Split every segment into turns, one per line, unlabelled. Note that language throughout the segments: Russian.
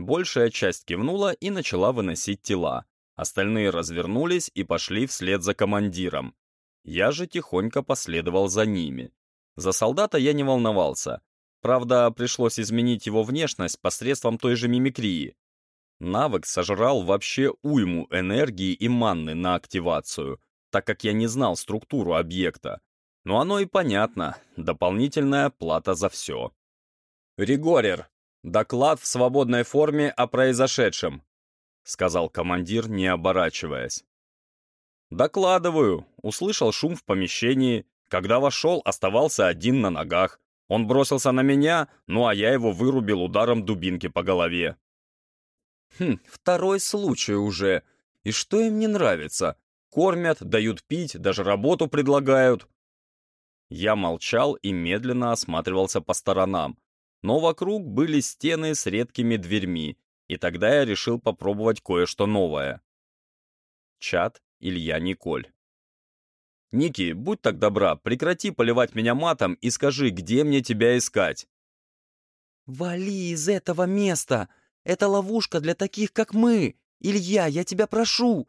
Большая часть кивнула и начала выносить тела. Остальные развернулись и пошли вслед за командиром. Я же тихонько последовал за ними. За солдата я не волновался. Правда, пришлось изменить его внешность посредством той же мимикрии. Навык сожрал вообще уйму энергии и манны на активацию, так как я не знал структуру объекта. Но оно и понятно, дополнительная плата за все. «Ригорер, доклад в свободной форме о произошедшем», сказал командир, не оборачиваясь. «Докладываю», услышал шум в помещении. Когда вошел, оставался один на ногах. Он бросился на меня, ну а я его вырубил ударом дубинки по голове. Хм, второй случай уже. И что им не нравится? Кормят, дают пить, даже работу предлагают. Я молчал и медленно осматривался по сторонам. Но вокруг были стены с редкими дверьми, и тогда я решил попробовать кое-что новое. Чат Илья Николь. «Ники, будь так добра, прекрати поливать меня матом и скажи, где мне тебя искать?»
«Вали из этого места! Это ловушка для таких, как мы! Илья, я тебя прошу!»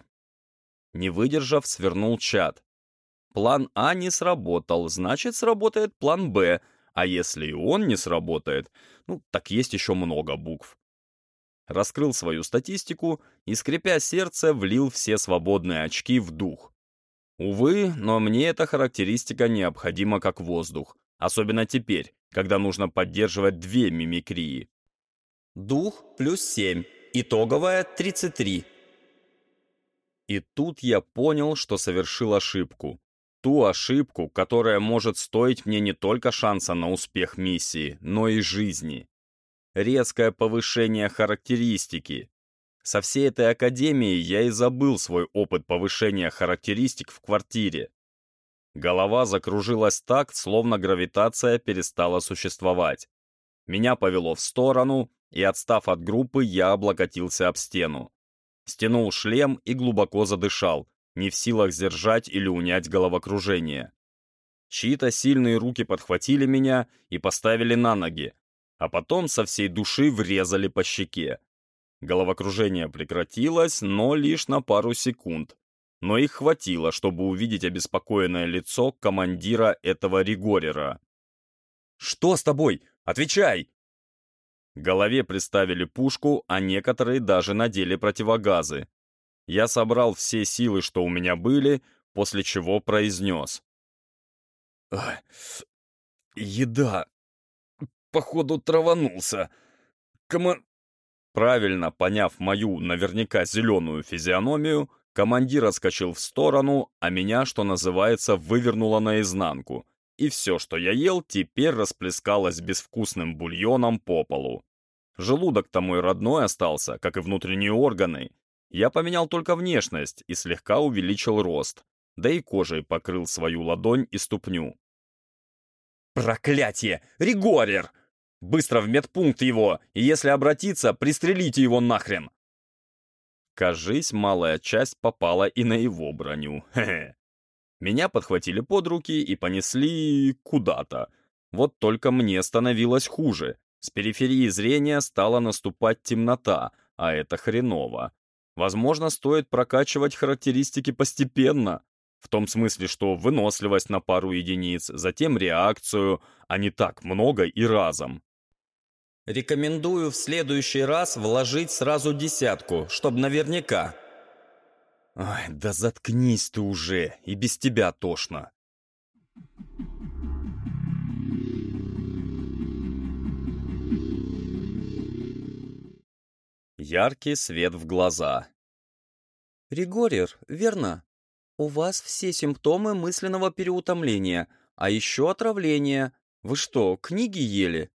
Не выдержав, свернул чат. План А не сработал, значит, сработает план Б, а если и он не сработает, ну, так есть еще много букв. Раскрыл свою статистику и, скрипя сердце, влил все свободные очки в дух. Увы, но мне эта характеристика необходима как воздух, особенно теперь, когда нужно поддерживать две мимикрии. Дух плюс 7, итоговая 33. И тут я понял, что совершил ошибку. Ту ошибку, которая может стоить мне не только шанса на успех миссии, но и жизни. Резкое повышение характеристики. Со всей этой академии я и забыл свой опыт повышения характеристик в квартире. Голова закружилась так, словно гравитация перестала существовать. Меня повело в сторону, и, отстав от группы, я облокотился об стену. Стянул шлем и глубоко задышал, не в силах сдержать или унять головокружение. Чьи-то сильные руки подхватили меня и поставили на ноги, а потом со всей души врезали по щеке. Головокружение прекратилось, но лишь на пару секунд. Но их хватило, чтобы увидеть обеспокоенное лицо командира этого Ригорера. «Что с тобой? Отвечай!» Голове приставили пушку, а некоторые даже надели противогазы. Я собрал все силы, что у меня были, после чего произнес. «Еда. Походу, траванулся. Кома...» Правильно поняв мою, наверняка, зеленую физиономию, командир отскочил в сторону, а меня, что называется, вывернуло наизнанку, и все, что я ел, теперь расплескалось безвкусным бульоном по полу. Желудок-то мой родной остался, как и внутренние органы, я поменял только внешность и слегка увеличил рост, да и кожей покрыл свою ладонь и ступню. «Проклятие! Ригорер! Быстро в медпункт его, и если обратиться, пристрелите его нахрен!» Кажись, малая часть попала и на его броню. Хе -хе. Меня подхватили под руки и понесли куда-то. Вот только мне становилось хуже. С периферии зрения стала наступать темнота, а это хреново. Возможно, стоит прокачивать характеристики постепенно, в том смысле, что выносливость на пару единиц, затем реакцию, а не так много и разом. Рекомендую в следующий раз вложить сразу десятку, чтобы наверняка. Ой, да заткнись ты уже, и без тебя тошно. Яркий свет в глаза.
«Ригорер, верно? У вас все симптомы мысленного переутомления, а еще отравление. Вы что, книги ели?»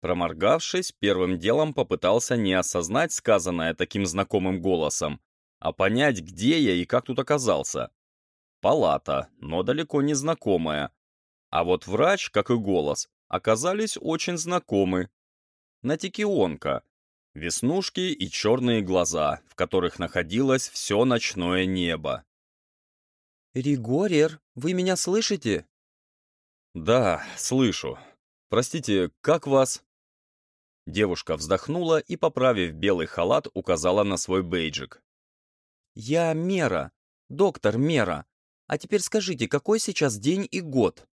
Проморгавшись, первым делом попытался не осознать сказанное таким знакомым голосом, а понять, где я и как тут оказался. Палата, но далеко не знакомая. А вот врач, как и голос, оказались очень знакомы. Натикионка, Веснушки и черные глаза, в которых находилось все ночное небо.
«Ригорер, вы меня слышите?»
«Да, слышу. Простите, как вас?» Девушка вздохнула и, поправив белый халат, указала на свой бейджик.
«Я Мера, доктор Мера. А теперь скажите, какой сейчас день и год?»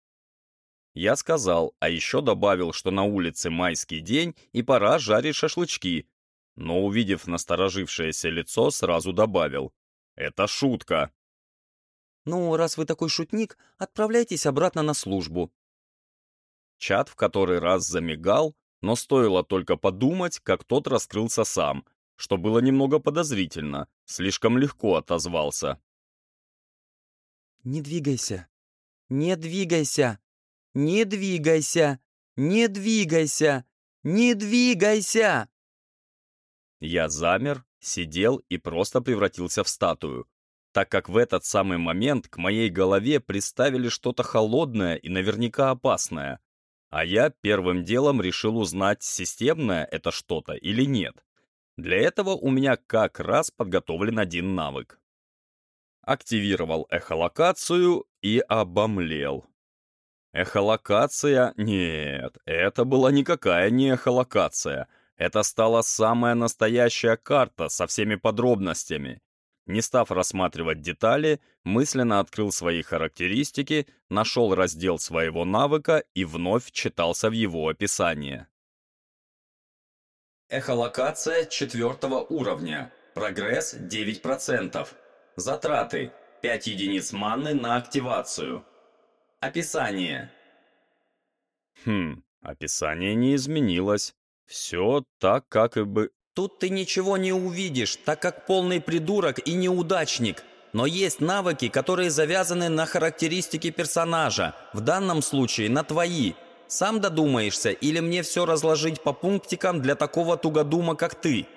Я сказал, а еще добавил, что на улице майский день и пора жарить шашлычки. Но, увидев насторожившееся лицо, сразу добавил. «Это шутка».
«Ну, раз вы такой шутник, отправляйтесь обратно на службу».
Чат в который раз замигал, но стоило только подумать, как тот раскрылся сам, что было немного подозрительно, слишком легко отозвался.
«Не двигайся! Не двигайся! Не двигайся! Не двигайся! Не двигайся!»
Я замер, сидел и просто превратился в статую, так как в этот самый момент к моей голове приставили что-то холодное и наверняка опасное. А я первым делом решил узнать, системное это что-то или нет. Для этого у меня как раз подготовлен один навык. Активировал эхолокацию и обомлел. Эхолокация? Нет, это была никакая не эхолокация. Это стала самая настоящая карта со всеми подробностями. Не став рассматривать детали, мысленно открыл свои характеристики, нашел раздел своего навыка и вновь читался в его описании. Эхолокация четвертого уровня. Прогресс 9%. Затраты 5 единиц маны на активацию. Описание. Хм, описание не изменилось. Все так, как и бы...
Тут ты ничего не увидишь, так как полный придурок и неудачник. Но есть навыки, которые завязаны на характеристики персонажа, в данном случае на твои. Сам додумаешься или мне все разложить по пунктикам для такого тугодума, как ты?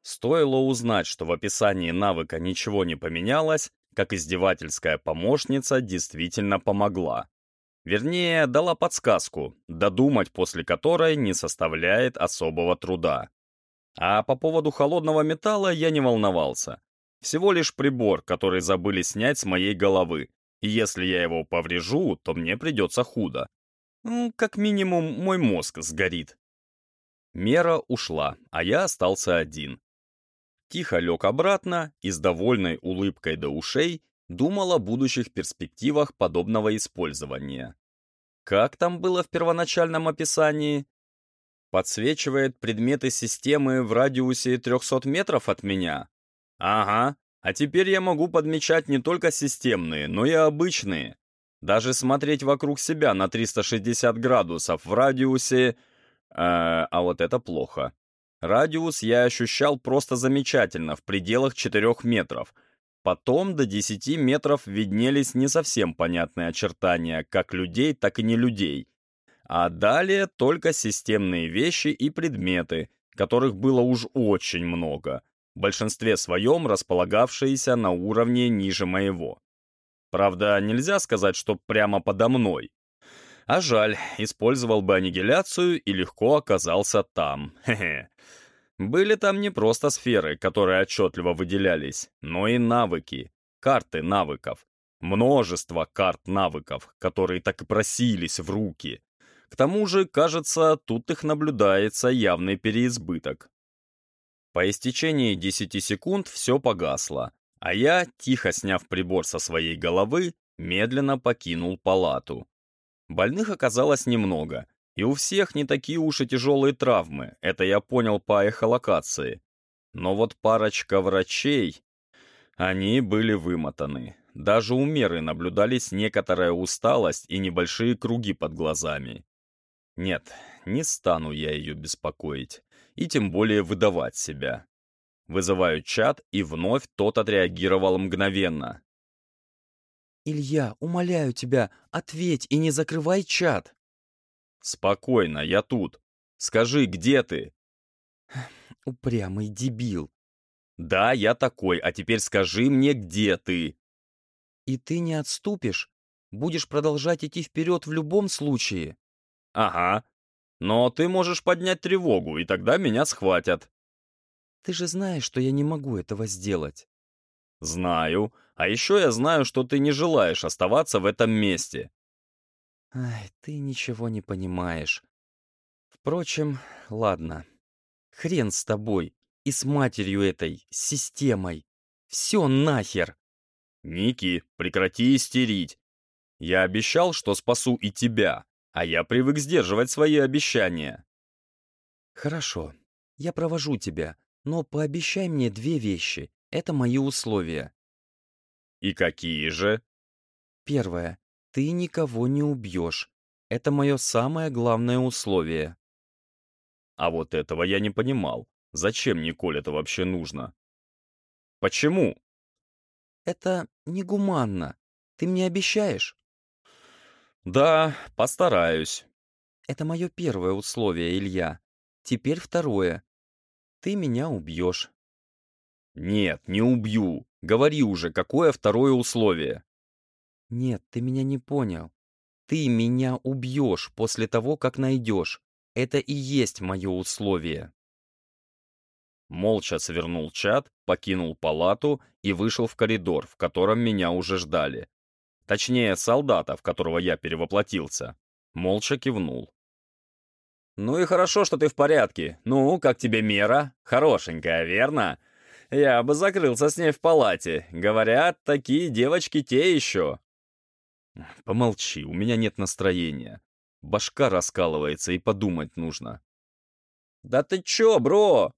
Стоило узнать, что в описании навыка ничего не поменялось, как издевательская помощница действительно помогла. Вернее, дала подсказку, додумать после которой не составляет особого труда. А по поводу холодного металла я не волновался. Всего лишь прибор, который забыли снять с моей головы. И если я его поврежу, то мне придется худо. Ну, как минимум, мой мозг сгорит. Мера ушла, а я остался один. Тихо лег обратно и с довольной улыбкой до ушей думал о будущих перспективах подобного использования. Как там было в первоначальном описании? Подсвечивает предметы системы в радиусе 300 метров от меня? Ага, а теперь я могу подмечать не только системные, но и обычные. Даже смотреть вокруг себя на 360 градусов в радиусе... Э, а вот это плохо. Радиус я ощущал просто замечательно, в пределах 4 метров. Потом до 10 метров виднелись не совсем понятные очертания, как людей, так и не людей. А далее только системные вещи и предметы, которых было уж очень много, в большинстве своем располагавшиеся на уровне ниже моего. Правда, нельзя сказать, что прямо подо мной. А жаль, использовал бы аннигиляцию и легко оказался там. Хе-хе. Были там не просто сферы, которые отчетливо выделялись, но и навыки, карты навыков. Множество карт навыков, которые так и просились в руки. К тому же, кажется, тут их наблюдается явный переизбыток. По истечении 10 секунд все погасло, а я, тихо сняв прибор со своей головы, медленно покинул палату. Больных оказалось немного, и у всех не такие уж и тяжелые травмы, это я понял по эхолокации. Но вот парочка врачей, они были вымотаны. Даже у Меры наблюдались некоторая усталость и небольшие круги под глазами. Нет, не стану я ее беспокоить, и тем более выдавать себя. Вызываю чат, и вновь тот отреагировал мгновенно.
«Илья, умоляю тебя, ответь и не закрывай чат!»
«Спокойно, я тут. Скажи, где ты?»
«Упрямый дебил».
«Да, я такой, а теперь скажи мне, где ты?»
«И ты не отступишь? Будешь продолжать идти вперед в любом случае?»
«Ага. Но ты можешь поднять тревогу, и тогда меня схватят».
«Ты же знаешь, что я не могу этого сделать».
«Знаю. А еще я знаю, что ты не желаешь оставаться в этом месте.
Ай, ты ничего не понимаешь. Впрочем, ладно. Хрен с тобой и с матерью этой, с системой. Все нахер.
Ники, прекрати истерить. Я обещал, что спасу и тебя, а я привык сдерживать свои обещания.
Хорошо, я провожу тебя, но пообещай мне две вещи. Это мои условия.
И какие же?
Первое. Ты никого не убьешь. Это мое самое главное условие.
А вот этого я не понимал. Зачем Николь это вообще нужно? Почему?
Это негуманно. Ты мне обещаешь?
Да, постараюсь.
Это мое первое условие, Илья. Теперь второе. Ты меня убьешь.
Нет, не убью. Говори уже, какое второе условие?
Нет, ты меня не понял. Ты меня убьешь после того, как найдешь. Это и есть мое условие.
Молча свернул чат, покинул палату и вышел в коридор, в котором меня уже ждали. Точнее, солдата, в которого я перевоплотился. Молча кивнул. «Ну и хорошо, что ты в порядке. Ну, как тебе мера? Хорошенькая, верно? Я бы закрылся с ней в палате. Говорят, такие девочки те еще». «Помолчи, у меня нет настроения. Башка раскалывается, и подумать нужно».
«Да ты чё, бро?»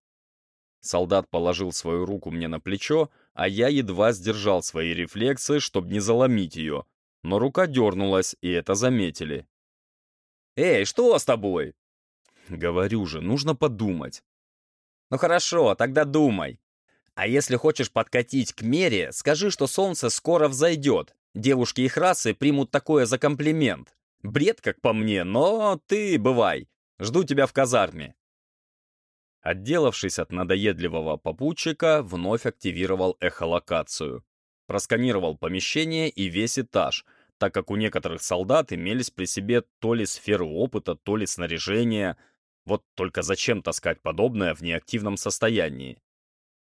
Солдат положил свою руку мне на плечо, а я едва сдержал свои рефлексы, чтобы не заломить ее. Но рука дернулась, и это заметили.
«Эй, что с тобой?»
«Говорю же, нужно подумать».
«Ну хорошо, тогда думай. А если хочешь подкатить к мере, скажи, что солнце скоро взойдет. Девушки их расы примут такое за комплимент. Бред, как по мне, но ты бывай. Жду тебя в казарме.
Отделавшись от надоедливого попутчика, вновь активировал эхолокацию. Просканировал помещение и весь этаж, так как у некоторых солдат имелись при себе то ли сферы опыта, то ли снаряжение. Вот только зачем таскать подобное в неактивном состоянии?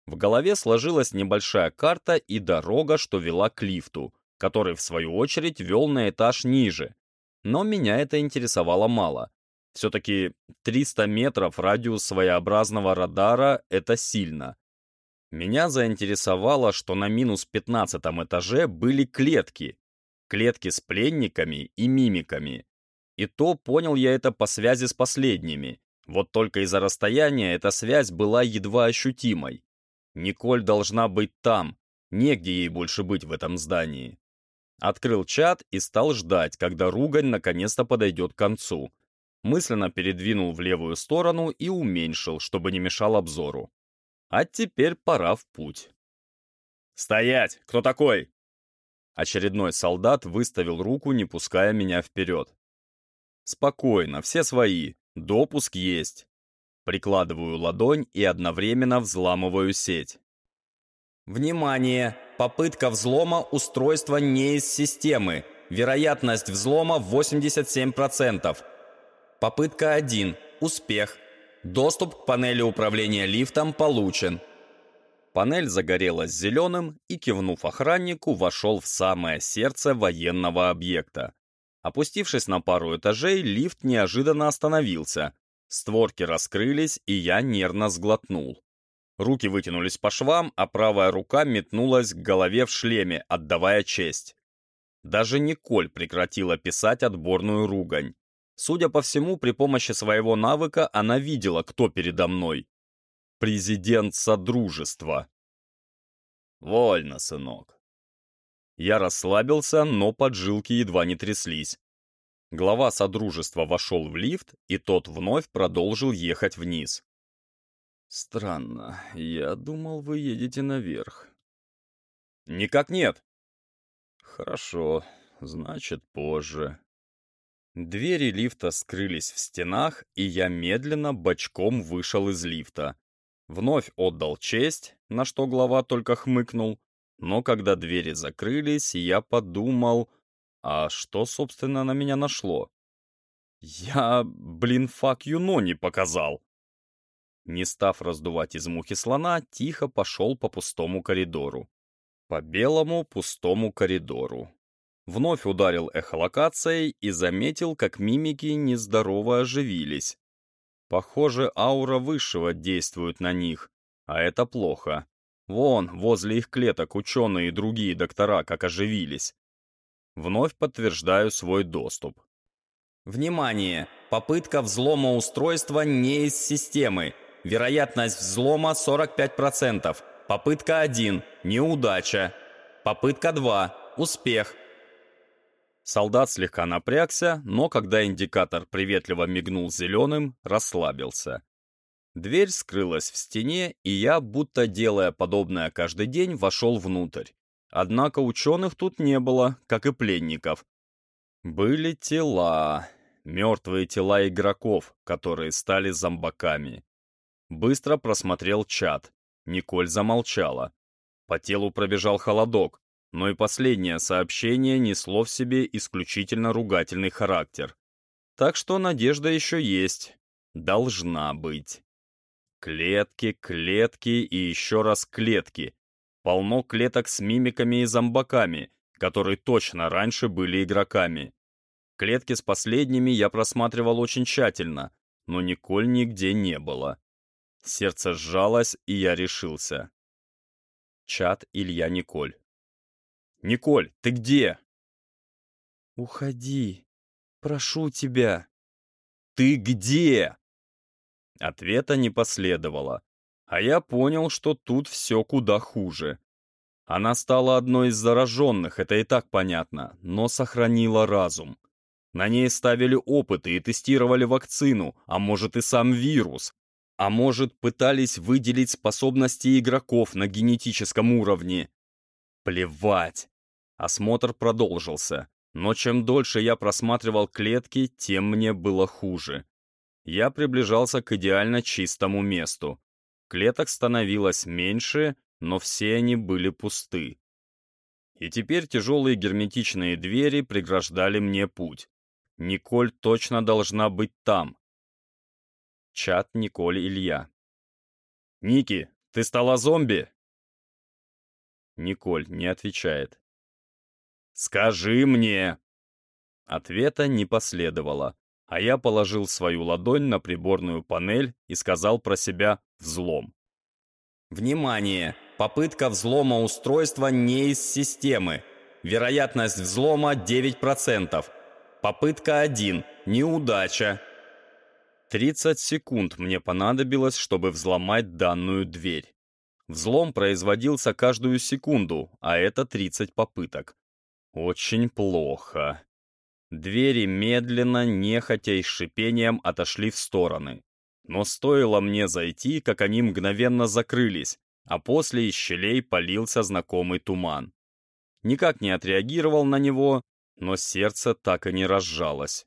В голове сложилась небольшая карта и дорога, что вела к лифту, который, в свою очередь, вел на этаж ниже. Но меня это интересовало мало. Все-таки 300 метров радиус своеобразного радара — это сильно. Меня заинтересовало, что на минус 15 этаже были клетки. Клетки с пленниками и мимиками. И то понял я это по связи с последними. Вот только из-за расстояния эта связь была едва ощутимой. Николь должна быть там, негде ей больше быть в этом здании. Открыл чат и стал ждать, когда ругань наконец-то подойдет к концу мысленно передвинул в левую сторону и уменьшил, чтобы не мешал обзору. А теперь пора в путь. «Стоять! Кто такой?» Очередной солдат выставил руку, не пуская меня вперед. «Спокойно, все свои. Допуск есть». Прикладываю ладонь и одновременно взламываю сеть.
«Внимание! Попытка взлома устройства не из системы. Вероятность взлома 87%. Попытка 1. Успех. Доступ к панели управления лифтом получен.
Панель загорелась зеленым и, кивнув охраннику, вошел в самое сердце военного объекта. Опустившись на пару этажей, лифт неожиданно остановился. Створки раскрылись, и я нервно сглотнул. Руки вытянулись по швам, а правая рука метнулась к голове в шлеме, отдавая честь. Даже Николь прекратила писать отборную ругань. Судя по всему, при помощи своего навыка она видела, кто передо мной. Президент Содружества. Вольно, сынок. Я расслабился, но поджилки едва не тряслись. Глава Содружества вошел в лифт, и тот вновь продолжил ехать вниз. «Странно. Я думал, вы едете наверх». «Никак нет». «Хорошо. Значит, позже». Двери лифта скрылись в стенах, и я медленно бочком вышел из лифта. Вновь отдал честь, на что глава только хмыкнул, но когда двери закрылись, я подумал, а что, собственно, на меня нашло? Я, блин, фак юно не показал. Не став раздувать из мухи слона, тихо пошел по пустому коридору. По белому пустому коридору. Вновь ударил эхолокацией и заметил, как мимики нездорово оживились. Похоже, аура высшего действует на них, а это плохо. Вон, возле их клеток ученые и другие доктора как оживились. Вновь подтверждаю свой доступ.
Внимание! Попытка взлома устройства не из системы. Вероятность взлома 45%. Попытка 1. Неудача. Попытка 2. Успех.
Солдат слегка напрягся, но когда индикатор приветливо мигнул зеленым, расслабился. Дверь скрылась в стене, и я, будто делая подобное каждый день, вошел внутрь. Однако ученых тут не было, как и пленников. Были тела, мертвые тела игроков, которые стали зомбаками. Быстро просмотрел чат. Николь замолчала. По телу пробежал холодок, но и последнее сообщение несло в себе исключительно ругательный характер. Так что надежда еще есть. Должна быть. Клетки, клетки и еще раз клетки. Полно клеток с мимиками и зомбаками, которые точно раньше были игроками. Клетки с последними я просматривал очень тщательно, но Николь нигде не было. Сердце сжалось, и я решился. Чат Илья Николь. «Николь, ты где?»
«Уходи. Прошу тебя».
«Ты где?» Ответа не последовало, а я понял, что тут все куда хуже. Она стала одной из зараженных, это и так понятно, но сохранила разум. На ней ставили опыты и тестировали вакцину, а может и сам вирус. А может, пытались выделить способности игроков на генетическом уровне. Плевать. Осмотр продолжился, но чем дольше я просматривал клетки, тем мне было хуже. Я приближался к идеально чистому месту. Клеток становилось меньше, но все они были пусты. И теперь тяжелые герметичные двери преграждали мне путь. Николь точно должна быть там. Чат Николь Илья. «Ники, ты стала зомби?» Николь не отвечает. «Скажи мне!» Ответа не последовало а я положил свою ладонь на приборную панель и сказал про себя «взлом».
Внимание! Попытка взлома устройства не из системы. Вероятность взлома 9%. Попытка 1. Неудача.
30 секунд мне понадобилось, чтобы взломать данную дверь. Взлом производился каждую секунду, а это 30 попыток. Очень плохо. Двери медленно, нехотя и с шипением отошли в стороны. Но стоило мне зайти, как они мгновенно закрылись, а после из щелей полился знакомый туман. Никак не отреагировал на него, но сердце так и не разжалось.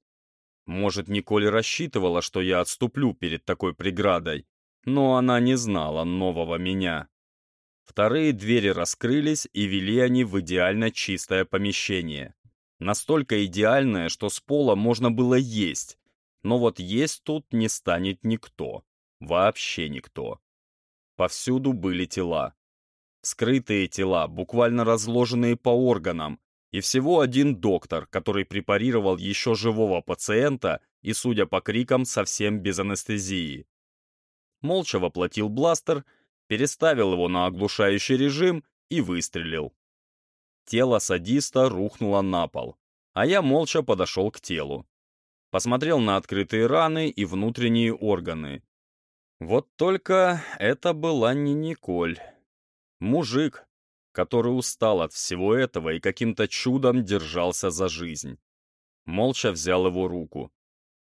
Может, Николь рассчитывала, что я отступлю перед такой преградой, но она не знала нового меня. Вторые двери раскрылись, и вели они в идеально чистое помещение. Настолько идеальное, что с пола можно было есть. Но вот есть тут не станет никто. Вообще никто. Повсюду были тела. Скрытые тела, буквально разложенные по органам, и всего один доктор, который препарировал еще живого пациента и, судя по крикам, совсем без анестезии. Молча воплотил бластер, переставил его на оглушающий режим и выстрелил. Тело садиста рухнуло на пол, а я молча подошел к телу. Посмотрел на открытые раны и внутренние органы. Вот только это была не Николь. Мужик, который устал от всего этого и каким-то чудом держался за жизнь. Молча взял его руку.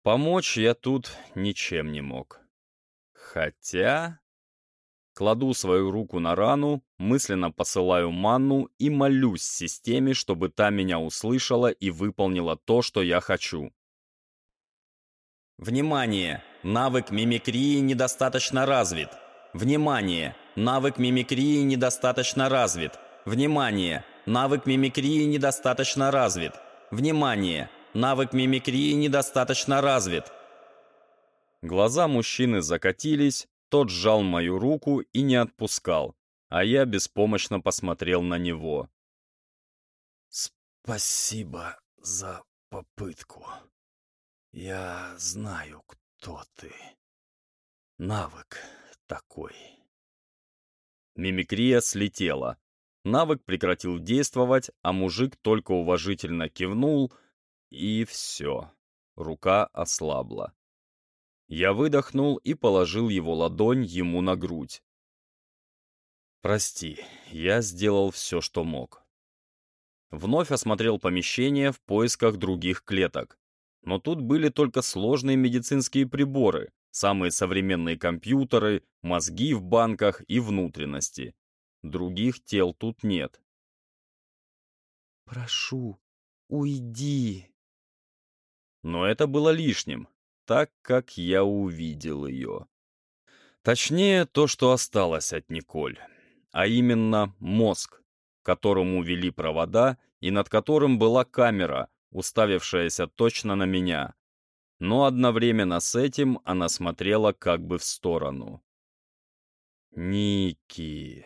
Помочь я тут ничем не мог. Хотя... Кладу свою руку на рану, мысленно посылаю манну и молюсь системе, чтобы та меня услышала и выполнила то, что я хочу.
Внимание! Навык мимикрии недостаточно развит. Внимание! Навык мимикрии недостаточно развит. Внимание! Навык мимикрии недостаточно развит. Внимание! Навык мимикрии недостаточно развит.
Глаза мужчины закатились, тот сжал мою руку и не отпускал, а я беспомощно посмотрел на него.
«Спасибо за попытку. Я знаю, кто ты».
навык такой. Мимикрия слетела. Навык прекратил действовать, а мужик только уважительно кивнул, и все. Рука ослабла. Я выдохнул и положил его ладонь ему на грудь. «Прости, я сделал все, что мог». Вновь осмотрел помещение в поисках других клеток. Но тут были только сложные медицинские приборы, самые современные компьютеры, мозги в банках и внутренности. Других тел тут нет.
«Прошу, уйди!»
Но это было лишним, так как я увидел ее. Точнее, то, что осталось от Николь, а именно мозг, которому вели провода и над которым была камера, уставившаяся точно на меня. Но одновременно с этим она смотрела как бы в сторону. Ники.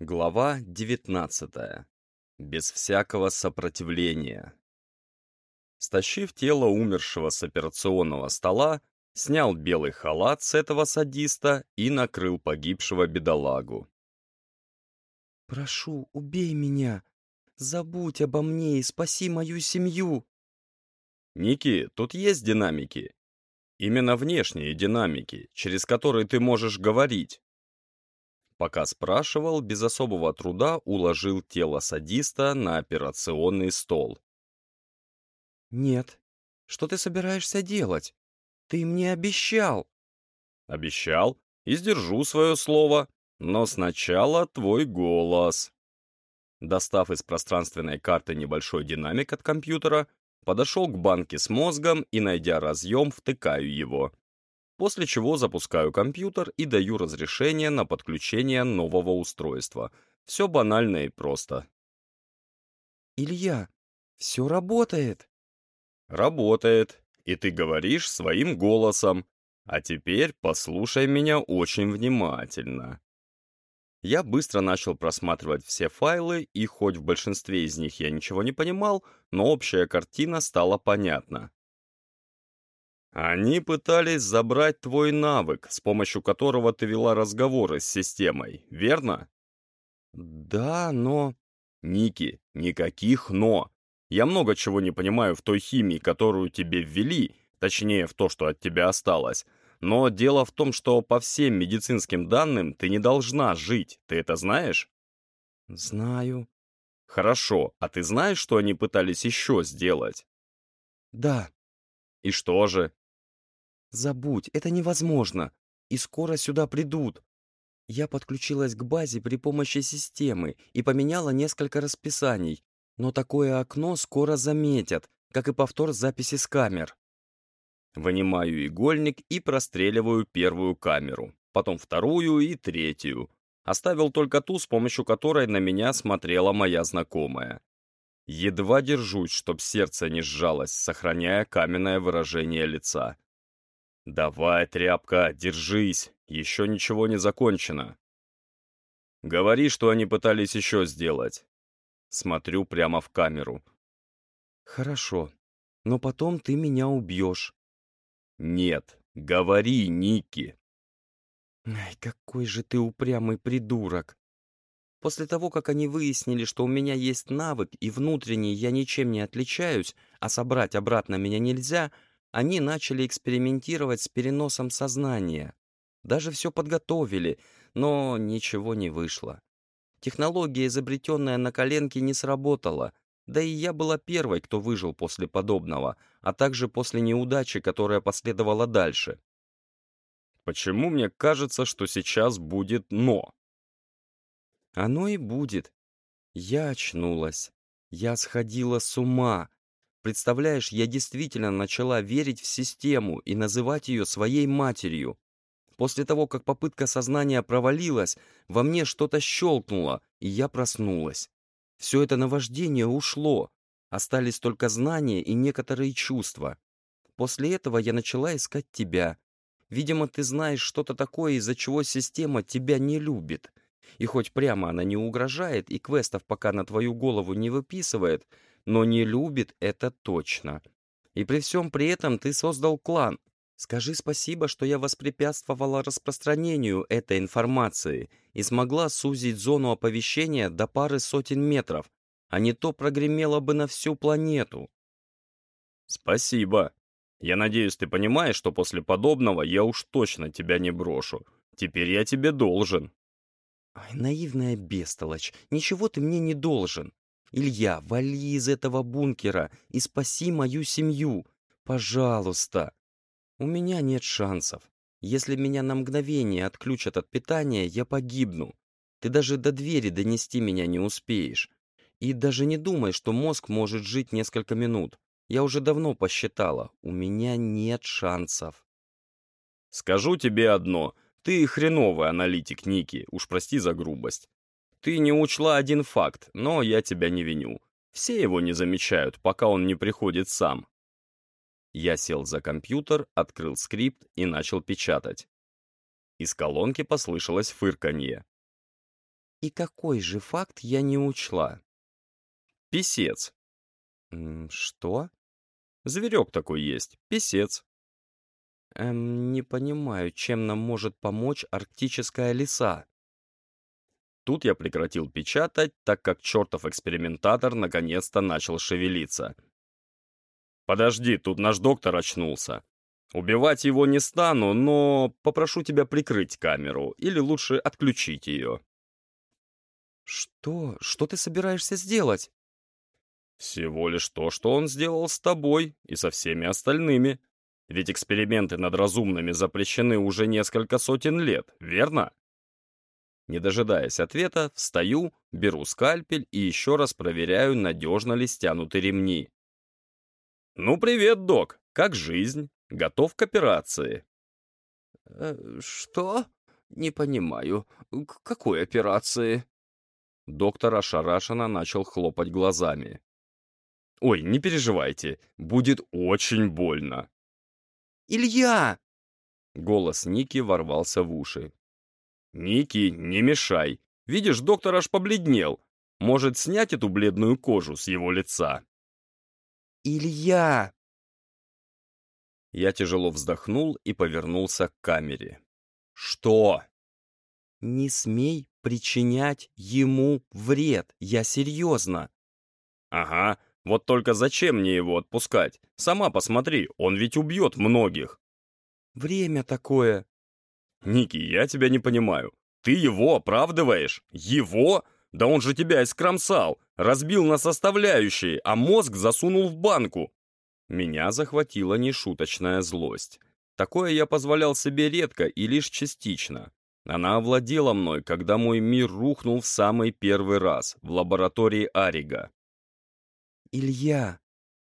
Глава 19. Без всякого сопротивления. Стащив тело умершего с операционного стола, снял белый халат с этого садиста и накрыл погибшего бедолагу.
«Прошу, убей меня! Забудь обо мне и спаси мою семью!»
«Ники, тут есть динамики. Именно внешние динамики, через которые ты можешь говорить. Пока спрашивал, без особого труда уложил тело садиста на операционный стол.
«Нет. Что ты собираешься делать? Ты мне обещал!»
«Обещал и сдержу свое слово, но сначала твой голос». Достав из пространственной карты небольшой динамик от компьютера, подошел к банке с мозгом и, найдя разъем, втыкаю его после чего запускаю компьютер и даю разрешение на подключение нового устройства. Все банально и просто.
«Илья, все работает!»
«Работает, и ты говоришь своим голосом. А теперь послушай меня очень внимательно». Я быстро начал просматривать все файлы, и хоть в большинстве из них я ничего не понимал, но общая картина стала понятна. Они пытались забрать твой навык, с помощью которого ты вела разговоры с системой, верно?
Да, но...
Ники, никаких «но». Я много чего не понимаю в той химии, которую тебе ввели, точнее, в то, что от тебя осталось. Но дело в том, что по всем медицинским данным ты не должна жить. Ты это знаешь?
Знаю.
Хорошо, а ты знаешь, что они пытались еще сделать?
Да.
И что же?
Забудь, это невозможно. И скоро сюда придут. Я подключилась к базе при помощи системы и поменяла несколько расписаний, но такое окно скоро заметят, как и повтор записи с камер.
Вынимаю игольник и простреливаю первую камеру, потом вторую и третью. Оставил только ту, с помощью которой на меня смотрела моя знакомая. Едва держусь, чтоб сердце не сжалось, сохраняя каменное выражение лица. «Давай, тряпка, держись, еще ничего не закончено». «Говори, что они пытались еще сделать». Смотрю прямо в камеру.
«Хорошо, но потом ты меня убьешь».
«Нет, говори, Ники».
«Ай, какой же ты упрямый придурок!» После того, как они выяснили, что у меня есть навык и внутренний я ничем не отличаюсь, а собрать обратно меня нельзя, они начали экспериментировать с переносом сознания. Даже все подготовили, но ничего не вышло. Технология, изобретенная на коленке, не сработала, да и я была первой, кто выжил после подобного, а также после неудачи, которая последовала дальше.
Почему мне кажется, что сейчас будет «но»?
Оно и будет. Я очнулась. Я сходила с ума. Представляешь, я действительно начала верить в систему и называть ее своей матерью. После того, как попытка сознания провалилась, во мне что-то щелкнуло, и я проснулась. Все это наваждение ушло. Остались только знания и некоторые чувства. После этого я начала искать тебя. Видимо, ты знаешь что-то такое, из-за чего система тебя не любит. И хоть прямо она не угрожает и квестов пока на твою голову не выписывает, но не любит это точно. И при всем при этом ты создал клан. Скажи спасибо, что я воспрепятствовала распространению этой информации и смогла сузить зону оповещения до пары сотен метров, а не то прогремело бы на всю планету.
Спасибо. Я надеюсь, ты понимаешь, что после подобного я уж точно тебя не брошу. Теперь я тебе должен.
Ай, наивная бестолочь, ничего ты мне не должен. Илья, вали из этого бункера и спаси мою семью. Пожалуйста. У меня нет шансов. Если меня на мгновение отключат от питания, я погибну. Ты даже до двери донести меня не успеешь. И даже не думай, что мозг может жить несколько минут. Я уже давно посчитала. У меня нет шансов.
Скажу тебе одно. Ты хреновый аналитик, Ники, уж прости за грубость. Ты не учла один факт, но я тебя не виню. Все его не замечают, пока он не приходит сам. Я сел за компьютер, открыл скрипт и начал печатать. Из колонки послышалось фырканье.
И какой же факт я не учла?
Песец.
Что?
Зверек такой есть, песец.
Эм, не понимаю, чем нам может помочь арктическая лиса.
Тут я прекратил печатать, так как чертов экспериментатор наконец-то начал шевелиться. «Подожди, тут наш доктор очнулся. Убивать его не стану, но попрошу тебя прикрыть камеру, или лучше отключить ее».
«Что? Что ты собираешься сделать?»
«Всего лишь то, что он сделал с тобой и со всеми остальными. Ведь эксперименты над разумными запрещены уже несколько сотен лет, верно?» Не дожидаясь ответа, встаю, беру скальпель и еще раз проверяю, надежно ли стянуты ремни. «Ну, привет, док! Как жизнь? Готов к операции?»
э, «Что? Не понимаю. К какой операции?»
Доктор ошарашенно начал хлопать глазами. «Ой, не переживайте, будет очень больно».
«Илья!»
Голос Ники ворвался в уши. «Ники, не мешай. Видишь, доктор аж побледнел. Может, снять эту бледную кожу с его лица?»
«Илья!»
Я тяжело вздохнул и повернулся к камере. «Что?»
«Не смей причинять ему вред, я серьезно».
«Ага, вот только зачем мне его отпускать? Сама посмотри, он ведь убьет многих».
«Время такое»,
«Ники, я тебя не понимаю. Ты его оправдываешь? Его? Да он же тебя искромсал, разбил на составляющие, а мозг засунул в банку». Меня захватила нешуточная злость. Такое я позволял себе редко и лишь частично. Она овладела мной, когда мой мир рухнул в самый первый раз, в лаборатории Арига.
«Илья!»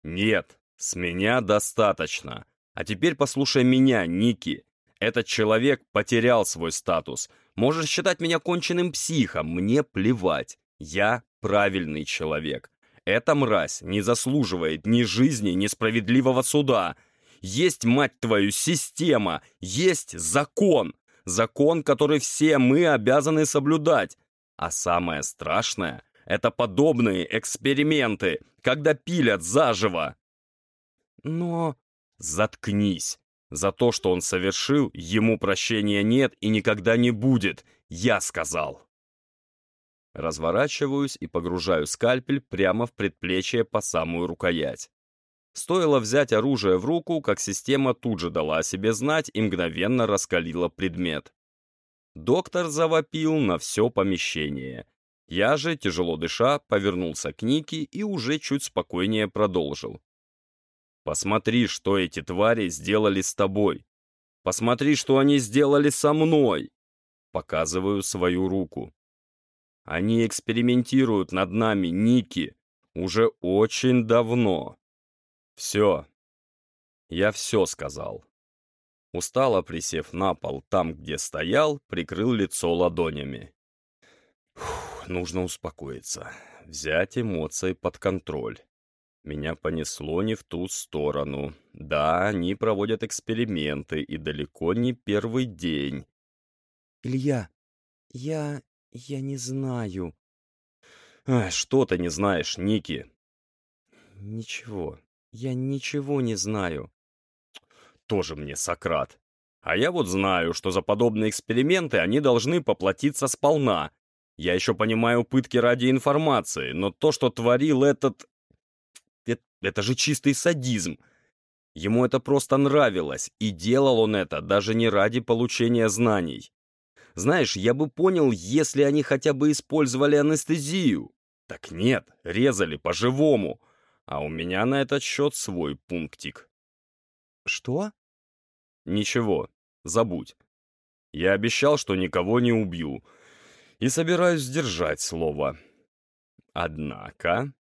«Нет, с меня достаточно. А теперь послушай меня, Ники. Этот человек потерял свой статус. Можешь считать меня конченным психом, мне плевать. Я правильный человек. Эта мразь не заслуживает ни жизни, ни справедливого суда. Есть, мать твою, система, есть закон. Закон, который все мы обязаны соблюдать. А самое страшное — это подобные эксперименты, когда пилят заживо.
Но...
Заткнись. За то, что он совершил, ему прощения нет и никогда не будет, я сказал. Разворачиваюсь и погружаю скальпель прямо в предплечье по самую рукоять. Стоило взять оружие в руку, как система тут же дала о себе знать и мгновенно раскалила предмет. Доктор завопил на все помещение. Я же, тяжело дыша, повернулся к Нике и уже чуть спокойнее продолжил. Посмотри, что эти твари сделали с тобой. Посмотри, что они сделали со мной. Показываю свою руку. Они экспериментируют над нами, Ники, уже очень давно. Все. Я все сказал. Устало присев на пол там, где стоял, прикрыл лицо ладонями. Фух, нужно успокоиться, взять эмоции под контроль. Меня понесло не в ту сторону. Да, они проводят эксперименты, и далеко не первый день.
Илья, я... я не знаю.
Что ты не знаешь, Ники?
Ничего. Я ничего не знаю.
Тоже мне Сократ. А я вот знаю, что за подобные эксперименты они должны поплатиться сполна. Я еще понимаю пытки ради информации, но то, что творил этот... Это, это же чистый садизм. Ему это просто нравилось, и делал он это даже не ради получения знаний. Знаешь, я бы понял, если они хотя бы использовали анестезию. Так нет, резали по-живому. А у меня на этот счет свой пунктик.
Что?
Ничего, забудь. Я обещал, что никого не убью. И собираюсь сдержать слово. Однако...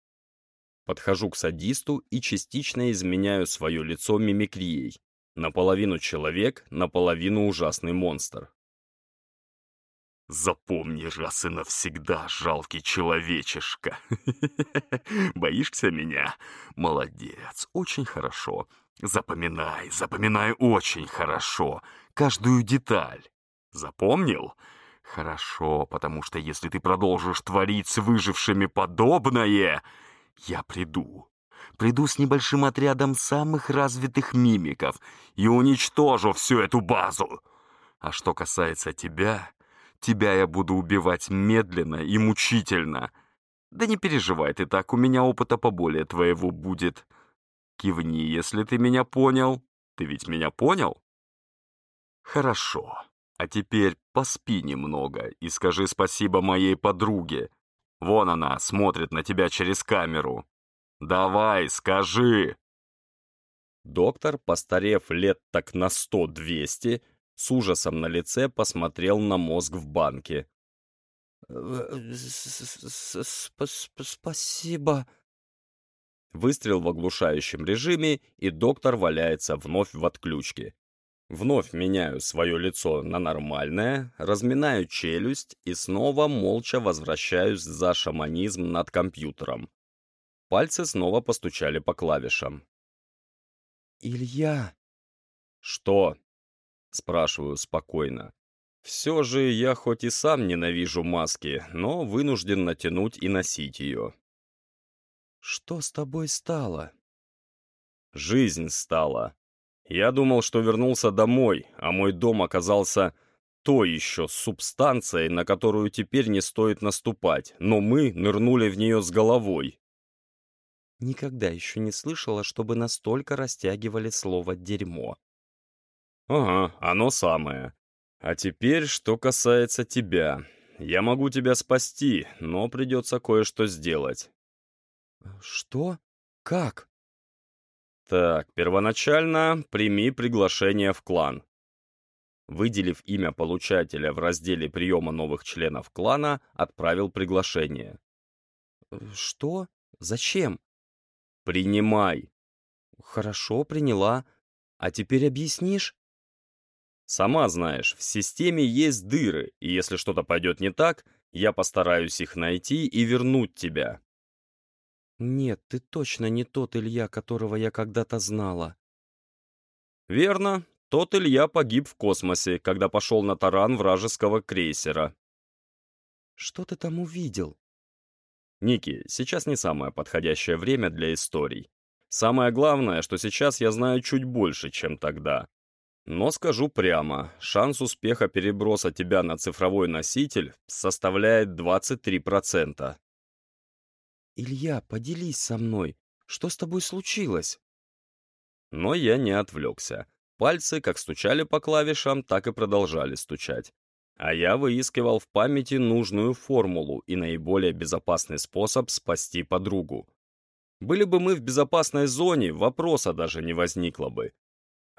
Подхожу к садисту и частично изменяю свое лицо мимикрией. Наполовину человек, наполовину ужасный монстр. Запомни раз и навсегда, жалкий человечишка. Боишься меня? Молодец, очень хорошо. Запоминай, запоминай очень хорошо. Каждую деталь. Запомнил? Хорошо, потому что если ты продолжишь творить с выжившими подобное, я приду. Приду с небольшим отрядом самых развитых мимиков и уничтожу всю эту базу. А что касается тебя, тебя я буду убивать медленно и мучительно. Да не переживай ты так, у меня опыта поболее твоего будет. Кивни, если ты меня понял. Ты ведь меня понял? Хорошо. А теперь поспи немного и скажи спасибо моей подруге. Вон она, смотрит на тебя через камеру. Давай, скажи. Доктор, постарев лет так на сто-двести, с ужасом на лице посмотрел на мозг в банке.
«Спасибо»,
Выстрел в оглушающем режиме, и доктор валяется вновь в отключке. Вновь меняю свое лицо на нормальное, разминаю челюсть и снова молча возвращаюсь за шаманизм над компьютером. Пальцы снова постучали по клавишам.
«Илья!»
«Что?» — спрашиваю спокойно. Все же я хоть и сам ненавижу маски, но вынужден натянуть и носить ее.
Что с тобой стало?
Жизнь стала. Я думал, что вернулся домой, а мой дом оказался то еще субстанцией, на которую теперь не стоит наступать, но мы нырнули в нее с головой.
Никогда еще не слышала, чтобы настолько растягивали слово «дерьмо».
Ага, оно самое. А теперь, что касается тебя. Я могу тебя спасти, но придется кое-что сделать.
«Что? Как?»
«Так, первоначально прими приглашение в клан». Выделив имя получателя в разделе приема новых членов клана, отправил приглашение.
«Что? Зачем?»
«Принимай».
«Хорошо, приняла. А теперь объяснишь?»
«Сама знаешь, в системе есть дыры, и если что-то пойдет не так, я постараюсь их найти и вернуть тебя.
«Нет, ты точно не тот Илья, которого я когда-то знала».
«Верно. Тот Илья погиб в космосе, когда пошел на таран вражеского крейсера».
«Что ты там увидел?»
«Ники, сейчас не самое подходящее время для историй. Самое главное, что сейчас я знаю чуть больше, чем тогда. Но скажу прямо, шанс успеха переброса тебя на цифровой носитель составляет 23%.
«Илья, поделись со мной. Что с тобой случилось?»
Но я не отвлекся. Пальцы как стучали по клавишам, так и продолжали стучать. А я выискивал в памяти нужную формулу и наиболее безопасный способ спасти подругу. Были бы мы в безопасной зоне, вопроса даже не возникло бы.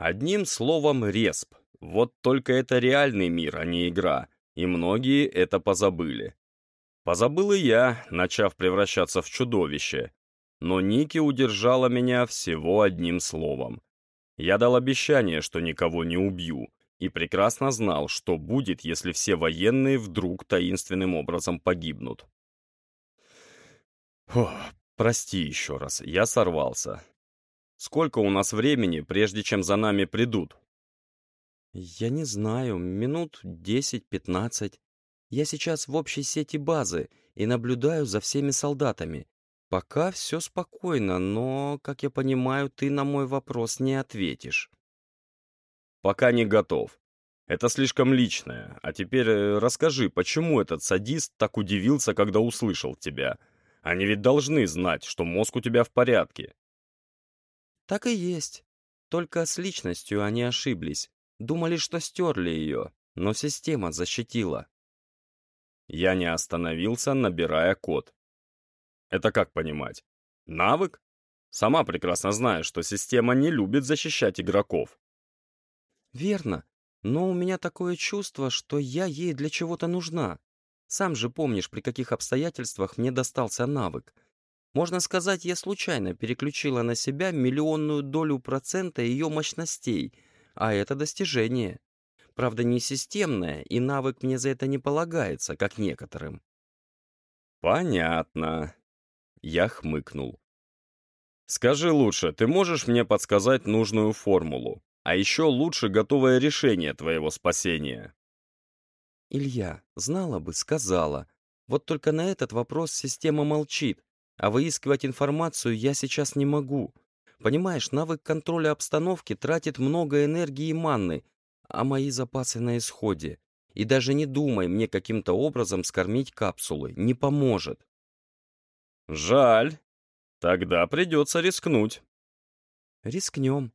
Одним словом, респ. Вот только это реальный мир, а не игра, и многие это позабыли. Позабыл и я, начав превращаться в чудовище. Но Ники удержала меня всего одним словом. Я дал обещание, что никого не убью, и прекрасно знал, что будет, если все военные вдруг таинственным образом погибнут. Фух, Прости еще раз, я сорвался. Сколько у нас времени, прежде чем за нами придут?
Я не знаю, минут десять-пятнадцать. Я сейчас в общей сети базы и наблюдаю за всеми солдатами. Пока все спокойно, но, как я понимаю, ты на мой вопрос не ответишь.
Пока не готов. Это слишком личное. А теперь э, расскажи, почему этот садист так удивился, когда услышал тебя? Они ведь должны знать, что мозг у тебя в порядке.
Так и есть. Только с личностью они ошиблись. Думали, что стерли ее, но система защитила.
Я не остановился, набирая код. Это как понимать? Навык? Сама прекрасно знаешь, что система не любит защищать игроков.
Верно, но у меня такое чувство, что я ей для чего-то нужна. Сам же помнишь, при каких обстоятельствах мне достался навык. Можно сказать, я случайно переключила на себя миллионную долю процента ее мощностей, а это достижение. Правда, не системное, и навык мне за это не полагается, как некоторым.
Понятно. Я хмыкнул. Скажи лучше, ты можешь мне подсказать нужную формулу? А еще лучше готовое решение твоего спасения.
Илья, знала бы, сказала. Вот только на этот вопрос система молчит, а выискивать информацию я сейчас не могу. Понимаешь, навык контроля обстановки тратит много энергии и манны, а мои запасы на исходе. И даже не думай мне каким-то образом скормить капсулы, не поможет.
Жаль. Тогда придется рискнуть.
Рискнем.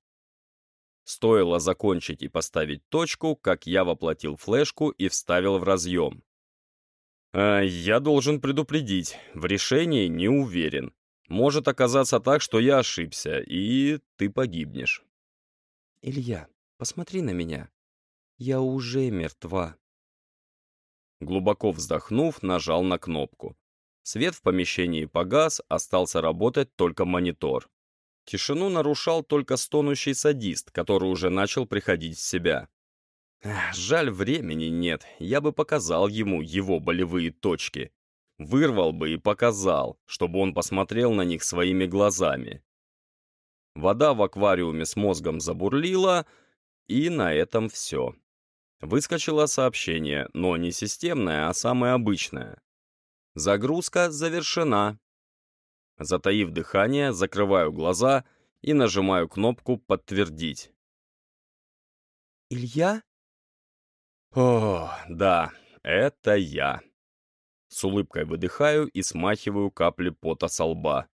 Стоило закончить и поставить точку, как я воплотил флешку и вставил в разъем. А я должен предупредить, в решении не уверен. Может оказаться так, что я ошибся, и ты погибнешь.
Илья, посмотри на меня. Я уже мертва.
Глубоко вздохнув, нажал на кнопку. Свет в помещении погас, остался работать только монитор. Тишину нарушал только стонущий садист, который уже начал приходить в себя. Жаль, времени нет, я бы показал ему его болевые точки. Вырвал бы и показал, чтобы он посмотрел на них своими глазами. Вода в аквариуме с мозгом забурлила, и на этом все. Выскочило сообщение, но не системное, а самое обычное. Загрузка завершена. Затаив дыхание, закрываю глаза и нажимаю кнопку «Подтвердить».
«Илья?»
О, да, это я. С улыбкой выдыхаю и смахиваю капли пота со лба.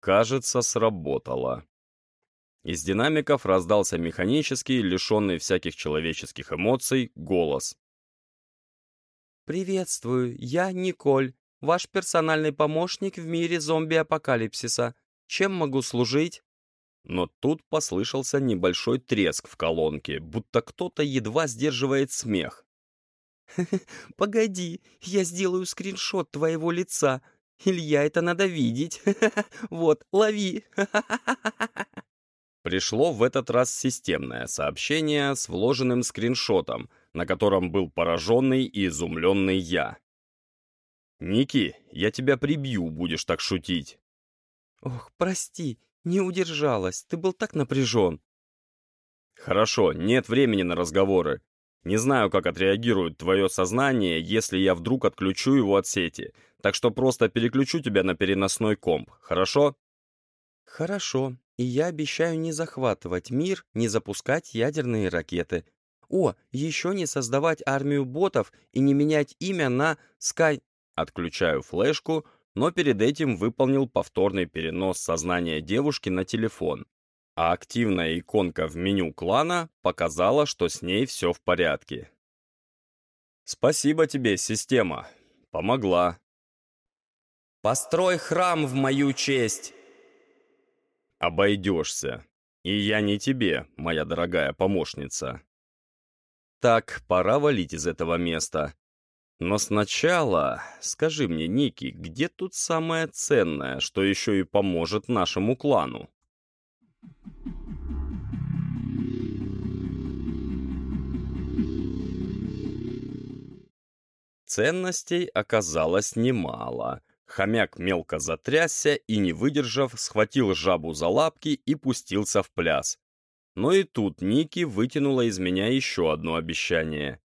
Кажется, сработало. Из динамиков раздался механический, лишенный всяких человеческих эмоций, голос.
«Приветствую, я Николь, ваш персональный помощник в мире зомби-апокалипсиса. Чем могу служить?»
Но тут послышался небольшой треск в колонке, будто кто-то едва сдерживает смех.
«Погоди, я сделаю скриншот твоего лица. Илья, это надо видеть. Вот, лови!»
Пришло в этот раз системное сообщение с вложенным скриншотом, на котором был пораженный и изумленный я. «Ники, я тебя прибью, будешь так шутить».
«Ох, прости, не удержалась, ты был так напряжен».
«Хорошо, нет времени на разговоры. Не знаю, как отреагирует твое сознание, если я вдруг отключу его от сети, так что просто переключу тебя на переносной комп, хорошо?»
«Хорошо, и я обещаю не захватывать мир, не запускать ядерные ракеты. О, еще не создавать армию ботов и не менять имя на Sky...»
Отключаю флешку, но перед этим выполнил повторный перенос сознания девушки на телефон. А активная иконка в меню клана показала, что с ней все в порядке. «Спасибо тебе, система. Помогла».
«Построй храм в мою честь!»
«Обойдешься. И я не тебе, моя дорогая помощница». «Так, пора валить из этого места. Но сначала скажи мне, Ники, где тут самое ценное, что еще и поможет нашему клану?» Ценностей оказалось немало, Хомяк мелко затрясся и, не выдержав, схватил жабу за лапки и пустился в пляс. Но и тут Ники вытянула из меня еще одно обещание.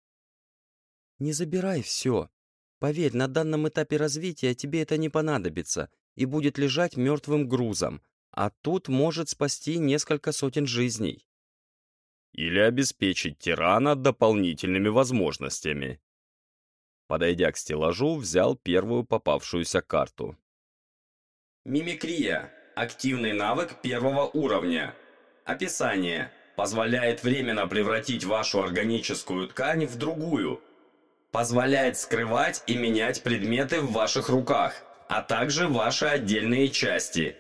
«Не забирай все. Поверь, на данном этапе развития тебе это не понадобится и будет лежать мертвым грузом, а тут может спасти несколько сотен жизней».
Или обеспечить тирана дополнительными возможностями. Подойдя к стеллажу, взял первую попавшуюся карту.
Мимикрия. Активный навык первого уровня. Описание. Позволяет временно превратить вашу органическую ткань в другую. Позволяет скрывать и менять предметы в ваших руках, а также ваши отдельные части.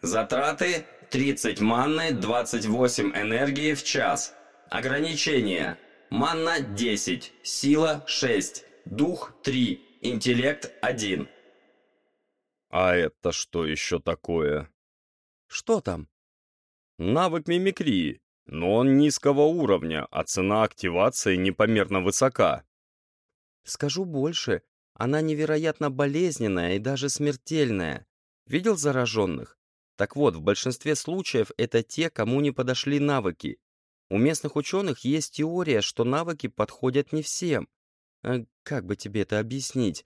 Затраты 30 манны, 28 энергии в час. Ограничения. Манна 10, сила 6, дух 3, интеллект 1.
А это что еще такое?
Что там?
Навык мимикрии, но он низкого уровня, а цена активации непомерно высока.
Скажу больше, она невероятно болезненная и даже смертельная. Видел зараженных? Так вот, в большинстве случаев это те, кому не подошли навыки. У местных ученых есть теория, что навыки подходят не всем. Э, как бы тебе это объяснить?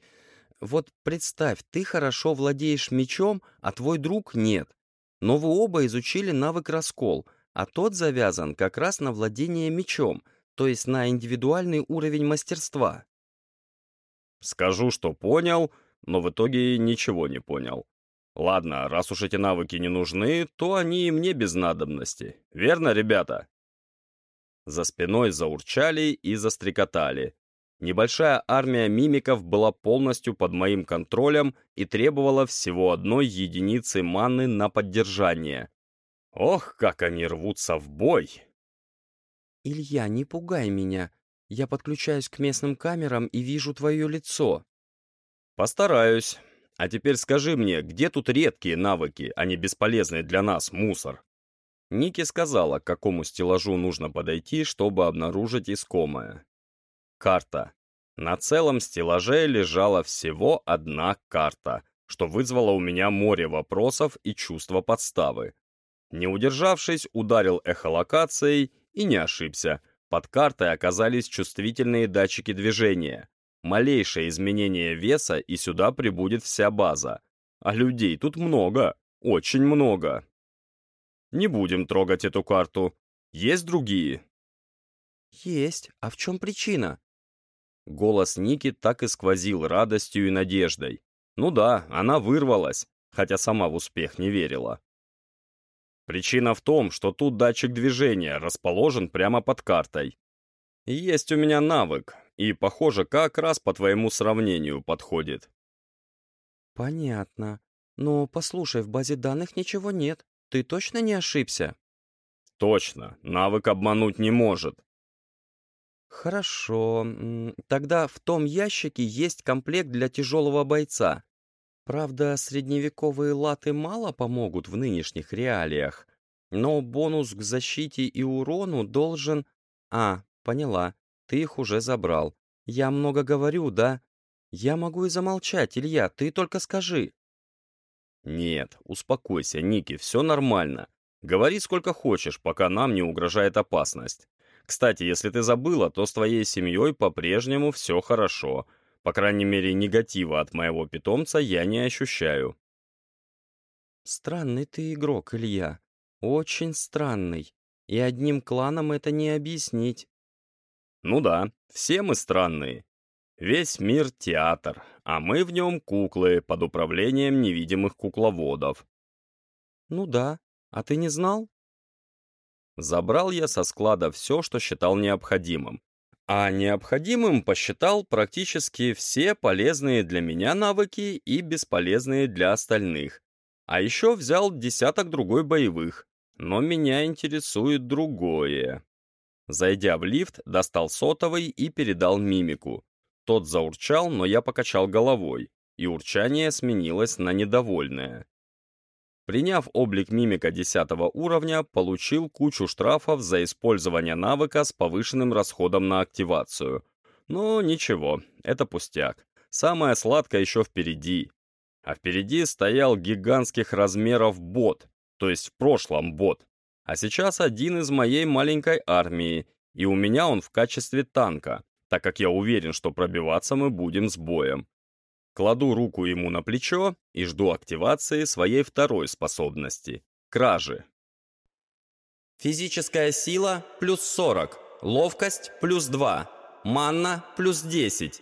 Вот представь, ты хорошо владеешь мечом, а твой друг нет. Но вы оба изучили навык раскол, а тот завязан как раз на владение мечом, то есть на индивидуальный уровень мастерства.
Скажу, что понял, но в итоге ничего не понял. Ладно, раз уж эти навыки не нужны, то они и мне без надобности. Верно, ребята? За спиной заурчали и застрекотали. Небольшая армия мимиков была полностью под моим контролем и требовала всего одной единицы маны на поддержание. Ох, как они рвутся в бой!
«Илья, не пугай меня. Я подключаюсь к местным камерам и вижу твое лицо».
«Постараюсь. А теперь скажи мне, где тут редкие навыки, а не бесполезные для нас мусор?» Ники сказала, к какому стеллажу нужно подойти, чтобы обнаружить искомое. Карта. На целом стеллаже лежала всего одна карта, что вызвало у меня море вопросов и чувство подставы. Не удержавшись, ударил эхолокацией и не ошибся. Под картой оказались чувствительные датчики движения. Малейшее изменение веса, и сюда прибудет вся база. А людей тут много, очень много. Не будем трогать эту карту. Есть другие?
Есть. А в чем причина?
Голос Ники так и сквозил радостью и надеждой. Ну да, она вырвалась, хотя сама в успех не верила. Причина в том, что тут датчик движения расположен прямо под картой. Есть у меня навык, и, похоже, как раз по твоему сравнению подходит.
Понятно. Но, послушай, в базе данных ничего нет. Ты точно не ошибся?
Точно. Навык обмануть не может.
Хорошо. Тогда в том ящике есть комплект для тяжелого бойца. Правда, средневековые латы мало помогут в нынешних реалиях, но бонус к защите и урону должен... А, поняла, ты их уже забрал. Я много говорю, да? Я могу и замолчать, Илья, ты только скажи.
Нет, успокойся, Ники, все нормально. Говори сколько хочешь, пока нам не угрожает опасность. Кстати, если ты забыла, то с твоей семьей по-прежнему все хорошо. По крайней мере, негатива от моего питомца я не ощущаю.
Странный ты игрок, Илья. Очень странный. И одним кланом это не объяснить.
Ну да, все мы странные. Весь мир — театр, а мы в нем куклы под управлением невидимых кукловодов.
Ну да, а ты не знал?
Забрал я со склада все, что считал необходимым. А необходимым посчитал практически все полезные для меня навыки и бесполезные для остальных. А еще взял десяток другой боевых. Но меня интересует другое. Зайдя в лифт, достал сотовый и передал мимику. Тот заурчал, но я покачал головой, и урчание сменилось на недовольное. Приняв облик мимика 10 уровня, получил кучу штрафов за использование навыка с повышенным расходом на активацию. Но ничего, это пустяк. Самое сладкое еще впереди. А впереди стоял гигантских размеров бот, то есть в прошлом бот, а сейчас один из моей маленькой армии, и у меня он в качестве танка, так как я уверен, что пробиваться мы будем с боем. Кладу руку ему на плечо и жду активации своей второй способности — кражи.
Физическая сила плюс 40, ловкость плюс 2, манна плюс 10.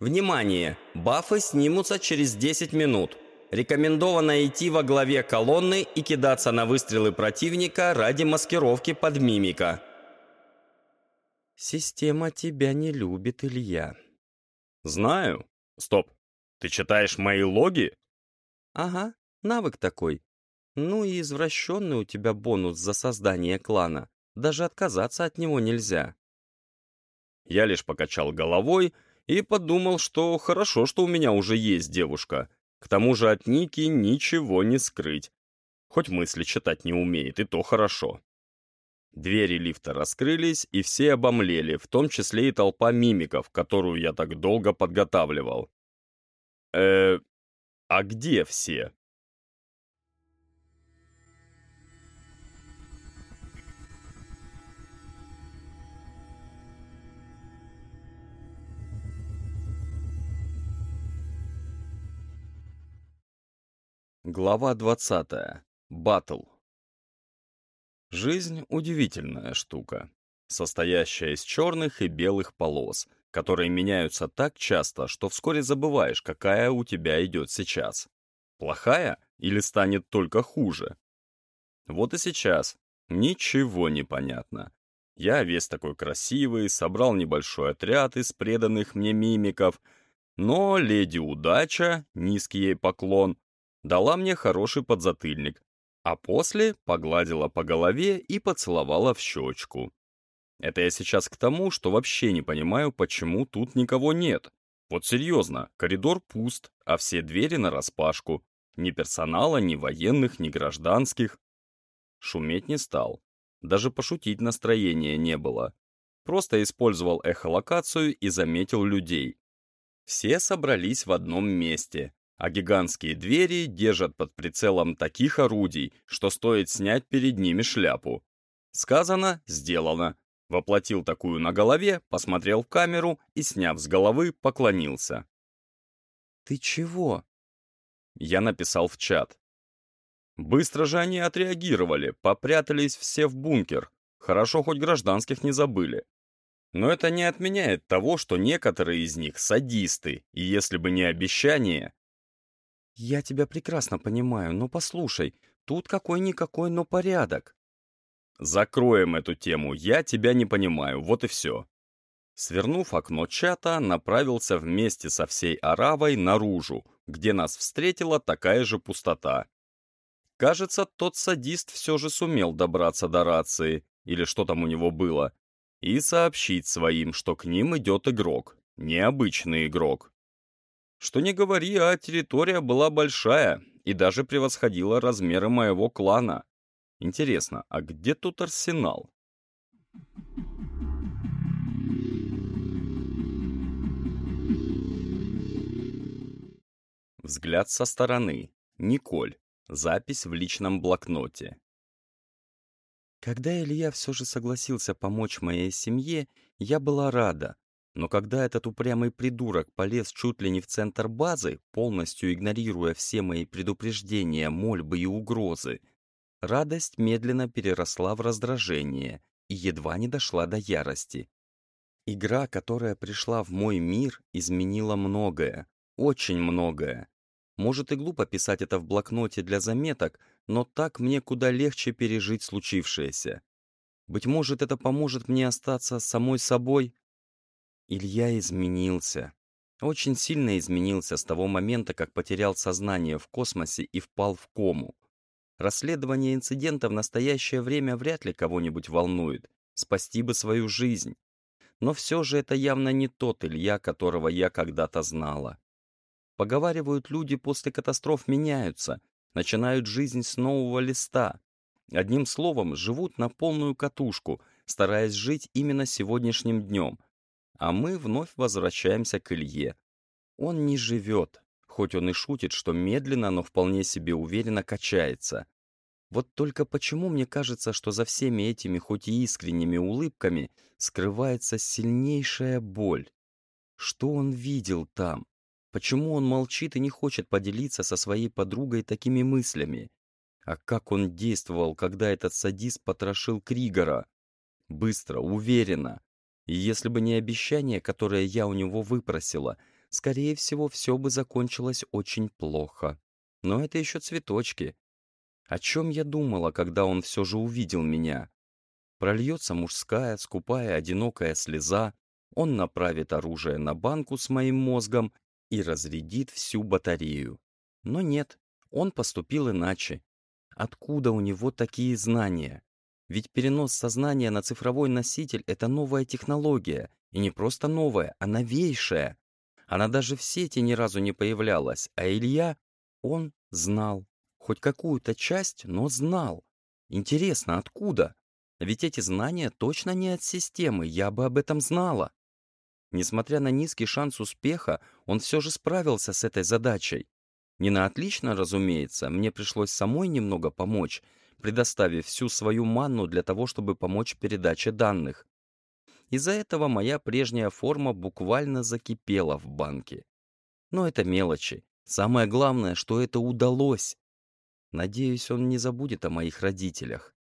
Внимание! Бафы снимутся через 10 минут. Рекомендовано идти во главе колонны и кидаться на выстрелы противника ради маскировки под мимика.
Система тебя не любит, Илья.
Знаю. Стоп. Ты читаешь мои логи?
Ага, навык такой. Ну и извращенный у тебя бонус за создание клана. Даже отказаться от него нельзя.
Я лишь покачал головой и подумал, что хорошо, что у меня уже есть девушка. К тому же от Ники ничего не скрыть. Хоть мысли читать не умеет, и то хорошо. Двери лифта раскрылись, и все обомлели, в том числе и толпа мимиков, которую я так долго подготавливал. Э, а где все? Глава 20. Батл. Жизнь — удивительная штука, состоящая из черных и белых полос, которые меняются так часто, что вскоре забываешь, какая у тебя идет сейчас. Плохая или станет только хуже? Вот и сейчас ничего не понятно. Я весь такой красивый, собрал небольшой отряд из преданных мне мимиков, но леди Удача, низкий ей поклон, дала мне хороший подзатыльник, а после погладила по голове и поцеловала в щечку. Это я сейчас к тому, что вообще не понимаю, почему тут никого нет. Вот серьезно, коридор пуст, а все двери нараспашку. Ни персонала, ни военных, ни гражданских. Шуметь не стал. Даже пошутить настроения не было. Просто использовал эхолокацию и заметил людей. Все собрались в одном месте, а гигантские двери держат под прицелом таких орудий, что стоит снять перед ними шляпу. Сказано, сделано. Воплотил такую на голове, посмотрел в камеру и, сняв с головы, поклонился.
«Ты чего?»
Я написал в чат. Быстро же они отреагировали, попрятались все в бункер. Хорошо, хоть гражданских не забыли. Но это не отменяет того, что некоторые из них садисты, и если бы не обещание,
«Я тебя прекрасно понимаю, но послушай, тут какой-никакой, но порядок».
«Закроем эту тему, я тебя не понимаю, вот и все». Свернув окно чата, направился вместе со всей Аравой наружу, где нас встретила такая же пустота. Кажется, тот садист все же сумел добраться до рации, или что там у него было, и сообщить своим, что к ним идет игрок, необычный игрок. Что не говори, а территория была большая и даже превосходила размеры моего клана. Интересно, а где тут арсенал? Взгляд со стороны. Николь. Запись в личном блокноте.
Когда Илья все же согласился помочь моей семье, я была рада, но когда этот упрямый придурок полез чуть ли не в центр базы, полностью игнорируя все мои предупреждения, мольбы и угрозы, радость медленно переросла в раздражение и едва не дошла до ярости. Игра, которая пришла в мой мир, изменила многое, очень многое. Может и глупо писать это в блокноте для заметок, но так мне куда легче пережить случившееся. Быть может, это поможет мне остаться самой собой, Илья изменился. Очень сильно изменился с того момента, как потерял сознание в космосе и впал в кому. Расследование инцидента в настоящее время вряд ли кого-нибудь волнует. Спасти бы свою жизнь. Но все же это явно не тот Илья, которого я когда-то знала. Поговаривают, люди после катастроф меняются, начинают жизнь с нового листа. Одним словом, живут на полную катушку, стараясь жить именно сегодняшним днем – а мы вновь возвращаемся к Илье. Он не живет, хоть он и шутит, что медленно, но вполне себе уверенно качается. Вот только почему мне кажется, что за всеми этими, хоть и искренними улыбками, скрывается сильнейшая боль? Что он видел там? Почему он молчит и не хочет поделиться со своей подругой такими мыслями? А как он действовал, когда этот садист потрошил Кригора? Быстро, уверенно. И если бы не обещание, которое я у него выпросила, скорее всего, все бы закончилось очень плохо. Но это еще цветочки. О чем я думала, когда он все же увидел меня? Прольется мужская, скупая, одинокая слеза, он направит оружие на банку с моим мозгом и разрядит всю батарею. Но нет, он поступил иначе. Откуда у него такие знания? Ведь перенос сознания на цифровой носитель — это новая технология, и не просто новая, а новейшая. Она даже в сети ни разу не появлялась, а Илья, он знал. Хоть какую-то часть, но знал. Интересно, откуда? Ведь эти знания точно не от системы, я бы об этом знала. Несмотря на низкий шанс успеха, он все же справился с этой задачей. Не на отлично, разумеется, мне пришлось самой немного помочь, предоставив всю свою манну для того, чтобы помочь передаче данных. Из-за этого моя прежняя форма буквально закипела в банке. Но это мелочи. Самое главное, что это удалось. Надеюсь, он не забудет о моих родителях.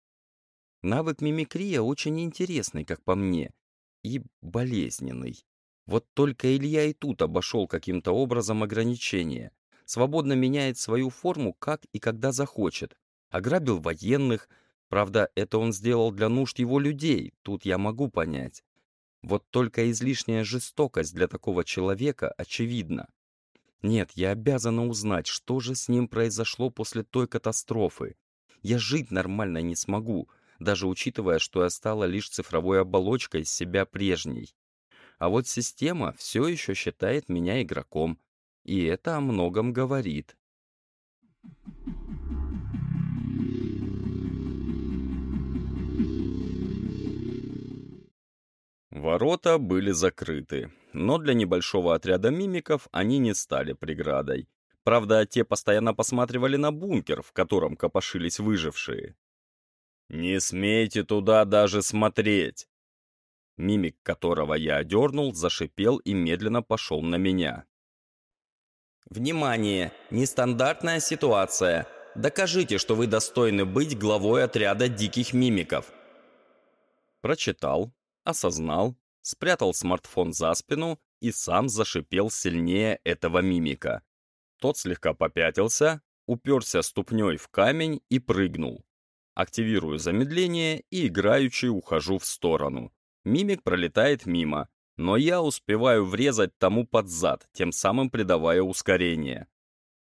Навык мимикрия очень интересный, как по мне, и болезненный. Вот только Илья и тут обошел каким-то образом ограничения. Свободно меняет свою форму, как и когда захочет. Ограбил военных. Правда, это он сделал для нужд его людей, тут я могу понять. Вот только излишняя жестокость для такого человека очевидна. Нет, я обязана узнать, что же с ним произошло после той катастрофы. Я жить нормально не смогу, даже учитывая, что я стала лишь цифровой оболочкой себя прежней. А вот система все еще считает меня игроком, и это о многом говорит.
Ворота были закрыты, но для небольшого отряда мимиков они не стали преградой. Правда, те постоянно посматривали на бункер, в котором копошились выжившие. «Не смейте туда даже смотреть!» Мимик, которого я одернул, зашипел и медленно пошел на меня.
«Внимание! Нестандартная ситуация! Докажите, что вы достойны быть главой отряда диких мимиков!»
Прочитал, осознал, спрятал смартфон за спину и сам зашипел сильнее этого мимика. Тот слегка попятился, уперся ступней в камень и прыгнул. Активирую замедление и играючи ухожу в сторону. Мимик пролетает мимо, но я успеваю врезать тому под зад, тем самым придавая ускорение.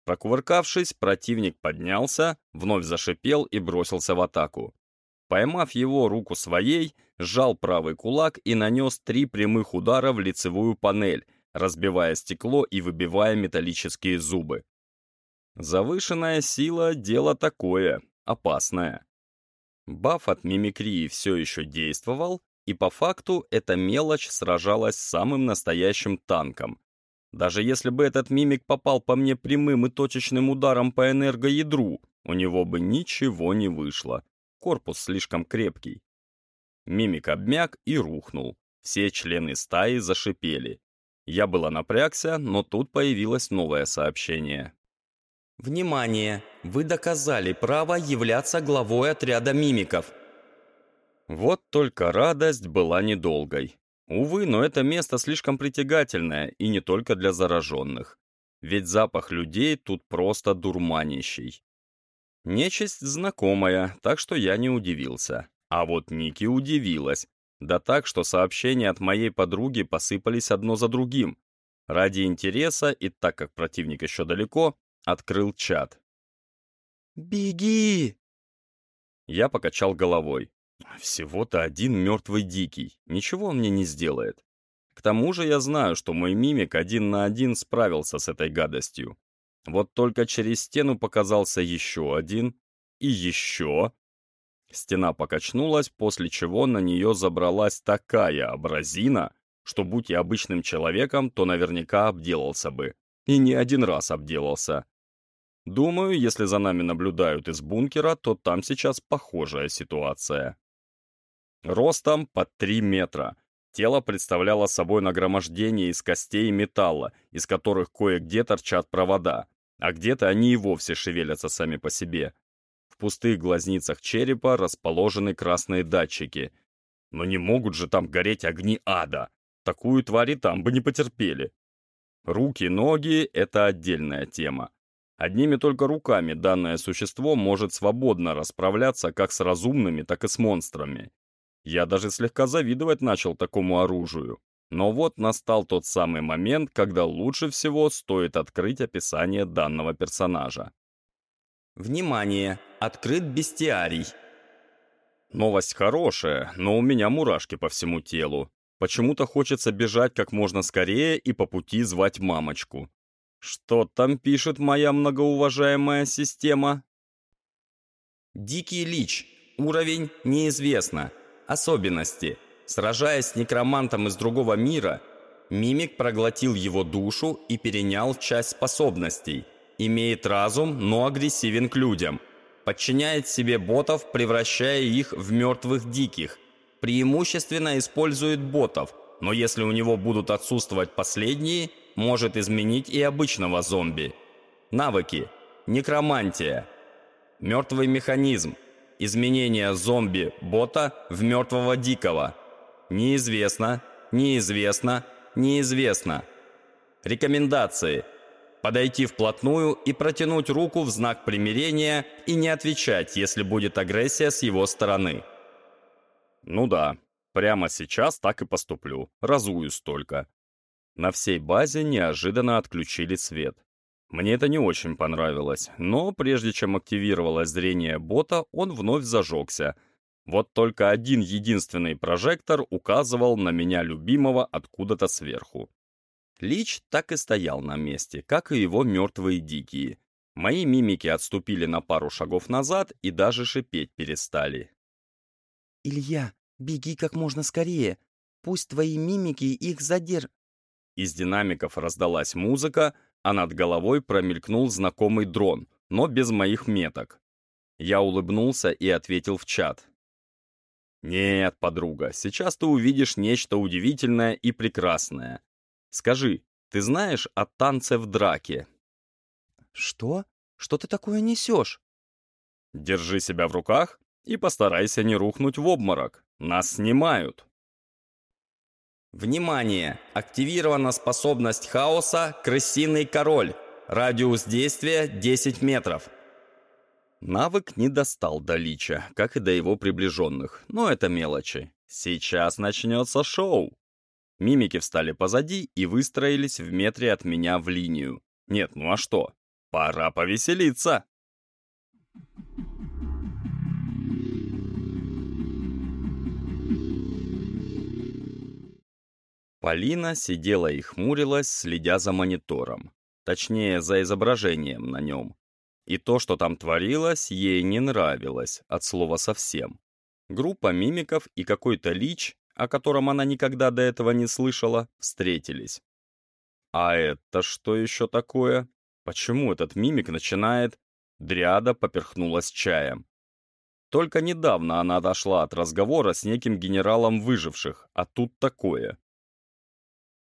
Прокувыркавшись, противник поднялся, вновь зашипел и бросился в атаку. Поймав его руку своей, сжал правый кулак и нанес три прямых удара в лицевую панель, разбивая стекло и выбивая металлические зубы. Завышенная сила — дело такое, опасное. Баф от мимикрии все еще действовал, и по факту эта мелочь сражалась с самым настоящим танком. Даже если бы этот мимик попал по мне прямым и точечным ударом по энергоядру, у него бы ничего не вышло. Корпус слишком крепкий. Мимик обмяк и рухнул. Все члены стаи зашипели. Я была напрягся, но тут появилось новое сообщение.
«Внимание! Вы доказали право являться главой отряда мимиков!»
Вот только радость была недолгой. Увы, но это место слишком притягательное, и не только для зараженных. Ведь запах людей тут просто дурманящий. Нечисть знакомая, так что я не удивился. А вот Ники удивилась. Да так, что сообщения от моей подруги посыпались одно за другим. Ради интереса, и так как противник еще далеко, открыл чат.
«Беги!»
Я покачал головой. Всего-то один мертвый дикий. Ничего он мне не сделает. К тому же я знаю, что мой мимик один на один справился с этой гадостью. Вот только через стену показался еще один. И еще. Стена покачнулась, после чего на нее забралась такая абразина, что будь я обычным человеком, то наверняка обделался бы. И не один раз обделался. Думаю, если за нами наблюдают из бункера, то там сейчас похожая ситуация. Ростом под 3 метра. Тело представляло собой нагромождение из костей и металла, из которых кое-где торчат провода, а где-то они и вовсе шевелятся сами по себе. В пустых глазницах черепа расположены красные датчики. Но не могут же там гореть огни ада. Такую твари там бы не потерпели. Руки, ноги — это отдельная тема. Одними только руками данное существо может свободно расправляться как с разумными, так и с монстрами. Я даже слегка завидовать начал такому оружию. Но вот настал тот самый момент, когда лучше всего стоит открыть описание данного персонажа.
Внимание! Открыт бестиарий.
Новость хорошая, но у меня мурашки по всему телу. Почему-то хочется бежать как можно скорее и по пути звать мамочку. Что там пишет моя многоуважаемая система?
Дикий лич. Уровень неизвестно. Особенности. Сражаясь с некромантом из другого мира, мимик проглотил его душу и перенял часть способностей. Имеет разум, но агрессивен к людям. Подчиняет себе ботов, превращая их в мертвых диких. Преимущественно использует ботов, но если у него будут отсутствовать последние, может изменить и обычного зомби. Навыки. Некромантия. Мертвый механизм. Изменение зомби-бота в мертвого дикого. Неизвестно, неизвестно, неизвестно. Рекомендации. Подойти вплотную и протянуть руку в знак примирения и не отвечать, если будет агрессия с его стороны.
Ну да, прямо сейчас так и поступлю, разуюсь только. На всей базе неожиданно отключили свет. Мне это не очень понравилось, но прежде чем активировалось зрение бота, он вновь зажегся. Вот только один единственный прожектор указывал на меня любимого откуда-то сверху. Лич так и стоял на месте, как и его мертвые дикие. Мои мимики отступили на пару шагов назад и даже шипеть перестали.
«Илья, беги как можно скорее. Пусть твои мимики их задерж...»
Из динамиков раздалась музыка, а над головой промелькнул знакомый дрон, но без моих меток. Я улыбнулся и ответил в чат. «Нет, подруга, сейчас ты увидишь нечто удивительное и прекрасное. Скажи, ты знаешь о танце в драке?»
«Что? Что ты такое несешь?»
«Держи себя в руках и постарайся не рухнуть в обморок. Нас снимают».
Внимание! Активирована способность хаоса «Крысиный король». Радиус действия 10 метров.
Навык не достал до Лича, как и до его приближенных, но это мелочи. Сейчас начнется шоу. Мимики встали позади и выстроились в метре от меня в линию. Нет, ну а что? Пора повеселиться. Полина сидела и хмурилась, следя за монитором. Точнее, за изображением на нем. И то, что там творилось, ей не нравилось, от слова совсем. Группа мимиков и какой-то лич, о котором она никогда до этого не слышала, встретились. А это что еще такое? Почему этот мимик начинает... Дриада поперхнулась чаем. Только недавно она отошла от разговора с неким генералом выживших, а тут такое.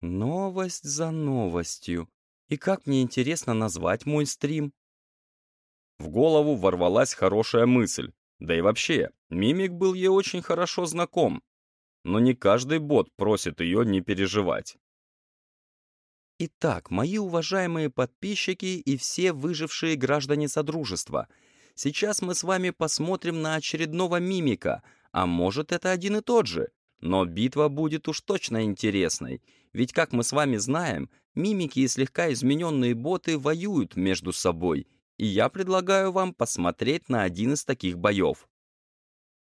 Новость за новостью. И как мне интересно назвать мой стрим?
В голову ворвалась хорошая мысль. Да и вообще, Мимик был ей очень хорошо знаком. Но не каждый бот просит ее не переживать.
Итак, мои уважаемые подписчики и все выжившие граждане Содружества, сейчас мы с вами посмотрим на очередного мимика, а может это один и тот же, но битва будет уж точно интересной, ведь, как мы с вами знаем, мимики и слегка измененные боты воюют между собой, и я предлагаю вам посмотреть на один из таких боев.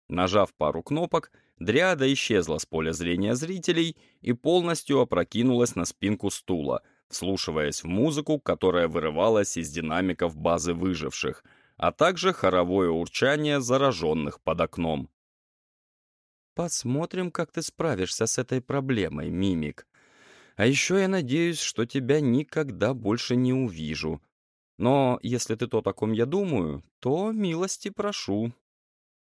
Нажав пару кнопок, Дриада исчезла с поля зрения зрителей и полностью опрокинулась на спинку стула, вслушиваясь в музыку, которая вырывалась из динамиков базы выживших, а также хоровое урчание зараженных под окном. «Посмотрим, как ты справишься с этой проблемой, Мимик», А еще я надеюсь, что тебя никогда больше не увижу. Но если ты то, о ком я думаю, то милости прошу».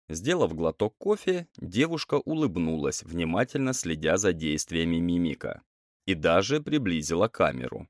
Сделав глоток кофе, девушка улыбнулась, внимательно следя за действиями мимика. И даже приблизила камеру.